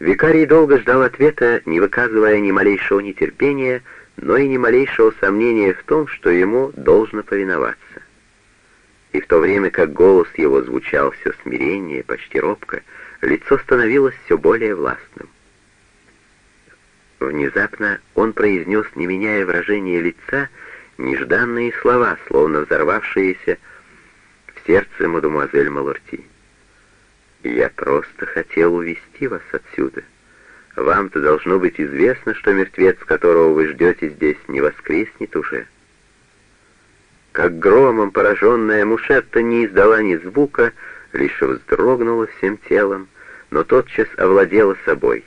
Викарий долго ждал ответа, не выказывая ни малейшего нетерпения, но и ни малейшего сомнения в том, что ему должно повиноваться. И в то время как голос его звучал все смирение, почти робко, лицо становилось все более властным. Внезапно он произнес, не меняя выражения лица, нежданные слова, словно взорвавшиеся в сердце мадемуазель Малорти. «Я просто хотел увести вас отсюда. Вам-то должно быть известно, что мертвец, которого вы ждете здесь, не воскреснет уже». Как громом пораженная Мушетта не издала ни звука, лишь вздрогнула всем телом, но тотчас овладела собой.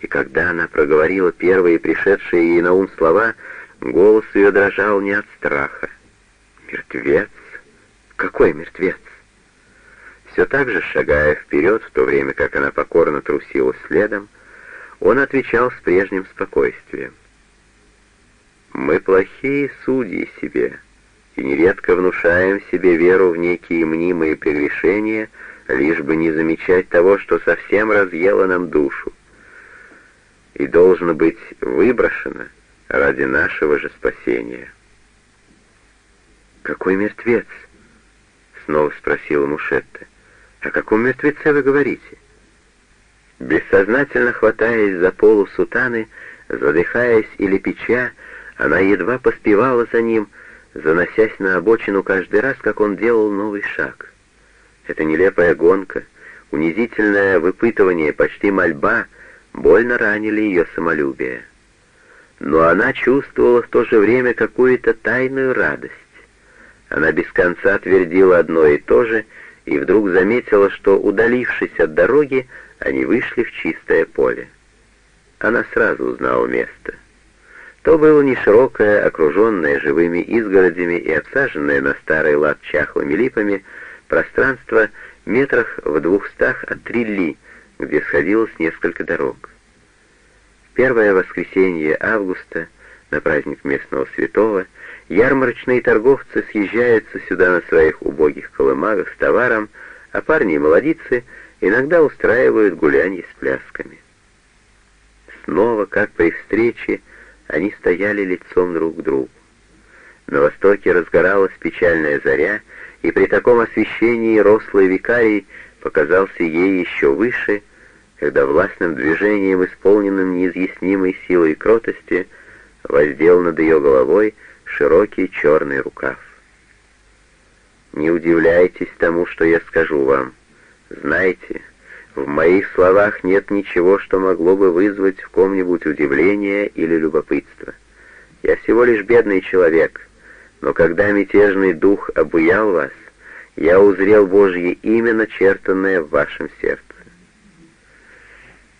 И когда она проговорила первые пришедшие ей на ум слова, голос ее дрожал не от страха. «Мертвец? Какой мертвец?» Все так же, шагая вперед, в то время как она покорно трусила следом, он отвечал с прежним спокойствием. «Мы плохие судьи себе, и нередко внушаем себе веру в некие мнимые прегрешения, лишь бы не замечать того, что совсем разъело нам душу, и должно быть выброшено ради нашего же спасения». «Какой мертвец?» — снова спросила Мушетта. «О каком мертвеце вы говорите?» Бессознательно хватаясь за полу сутаны, задыхаясь или печа, она едва поспевала за ним, заносясь на обочину каждый раз, как он делал новый шаг. Эта нелепая гонка, унизительное выпытывание, почти мольба, больно ранили ее самолюбие. Но она чувствовала в то же время какую-то тайную радость. Она без конца твердила одно и то же — и вдруг заметила, что, удалившись от дороги, они вышли в чистое поле. Она сразу узнала место. То было не широкое, окруженное живыми изгородями и обсаженное на старый лад чахлыми липами, пространство метрах в двухстах от Трилли, где сходилось несколько дорог. Первое воскресенье августа, на праздник местного святого, Ярмарочные торговцы съезжаются сюда на своих убогих колымагах с товаром, а парни и молодицы иногда устраивают гулянье с плясками. Снова, как при встрече, они стояли лицом друг к другу. На востоке разгоралась печальная заря, и при таком освещении рослый викарий показался ей еще выше, когда властным движением, исполненным неизъяснимой силой и кротости, воздел над ее головой широкий черный рукав. Не удивляйтесь тому, что я скажу вам. Знайте, в моих словах нет ничего, что могло бы вызвать в ком-нибудь удивление или любопытство. Я всего лишь бедный человек, но когда мятежный дух обуял вас, я узрел Божье имя, начертанное в вашем сердце.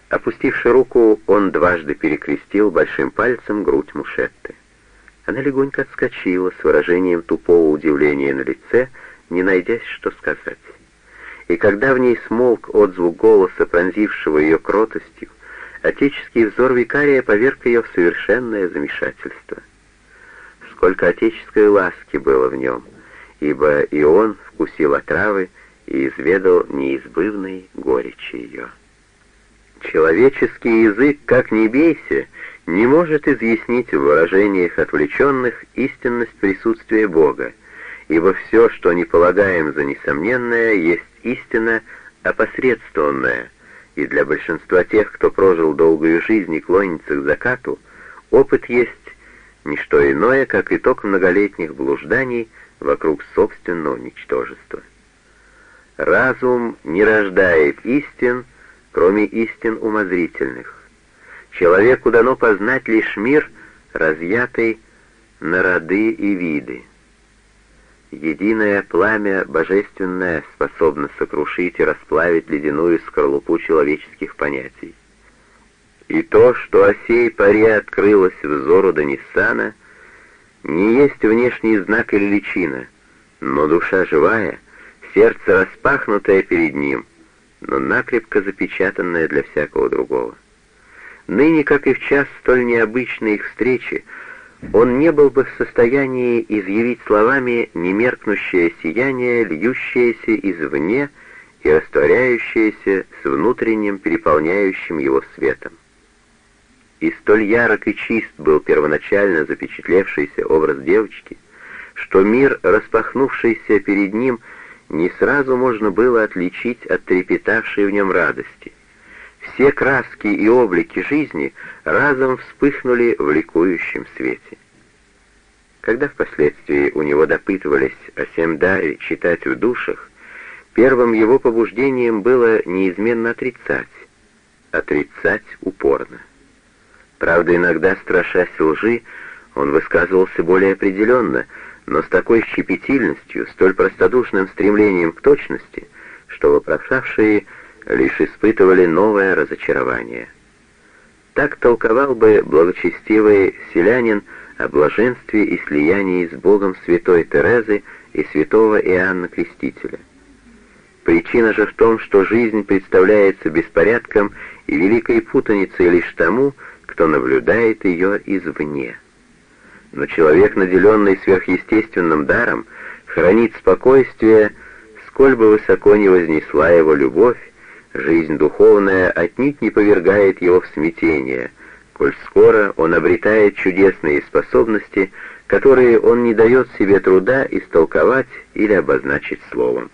Опустивши руку, он дважды перекрестил большим пальцем грудь Мушетты. Она легонько отскочила с выражением тупого удивления на лице, не найдясь, что сказать. И когда в ней смолк отзвук голоса, пронзившего ее кротостью, отеческий взор викария поверг ее в совершенное замешательство. Сколько отеческой ласки было в нем, ибо и он вкусил отравы и изведал неизбывной горечи ее. Человеческий язык, как ни бейся, не может изъяснить в выражениях отвлеченных истинность присутствия Бога, ибо все, что не полагаем за несомненное, есть истина опосредствованная, и для большинства тех, кто прожил долгую жизнь и клонится к закату, опыт есть не что иное, как итог многолетних блужданий вокруг собственного ничтожества. Разум не рождает истин, кроме истин умозрительных. Человеку дано познать лишь мир, разъятый на роды и виды. Единое пламя божественное способно сокрушить и расплавить ледяную скорлупу человеческих понятий. И то, что о сей паре открылось взору Даниссана, не есть внешний знак или личина, но душа живая, сердце распахнутое перед ним, но накрепко запечатанное для всякого другого. Ныне, как и в час столь необычной их встречи, он не был бы в состоянии изъявить словами немеркнущее сияние, льющееся извне и растворяющаяся с внутренним переполняющим его светом. И столь ярок и чист был первоначально запечатлевшийся образ девочки, что мир, распахнувшийся перед ним, не сразу можно было отличить от трепетавшей в нем радости. Все краски и облики жизни разом вспыхнули в ликующем свете. Когда впоследствии у него допытывались о Семдаре читать в душах, первым его побуждением было неизменно отрицать, отрицать упорно. Правда, иногда, страшась лжи, он высказывался более определенно, но с такой щепетильностью, столь простодушным стремлением к точности, что вопрошавшие лишь испытывали новое разочарование. Так толковал бы благочестивый селянин о блаженстве и слиянии с Богом святой Терезы и святого Иоанна Крестителя. Причина же в том, что жизнь представляется беспорядком и великой путаницей лишь тому, кто наблюдает ее извне. Но человек, наделенный сверхъестественным даром, хранит спокойствие, сколь бы высоко ни вознесла его любовь, жизнь духовная отнюдь не повергает его в смятение — коль скоро он обретает чудесные способности, которые он не дает себе труда истолковать или обозначить словом.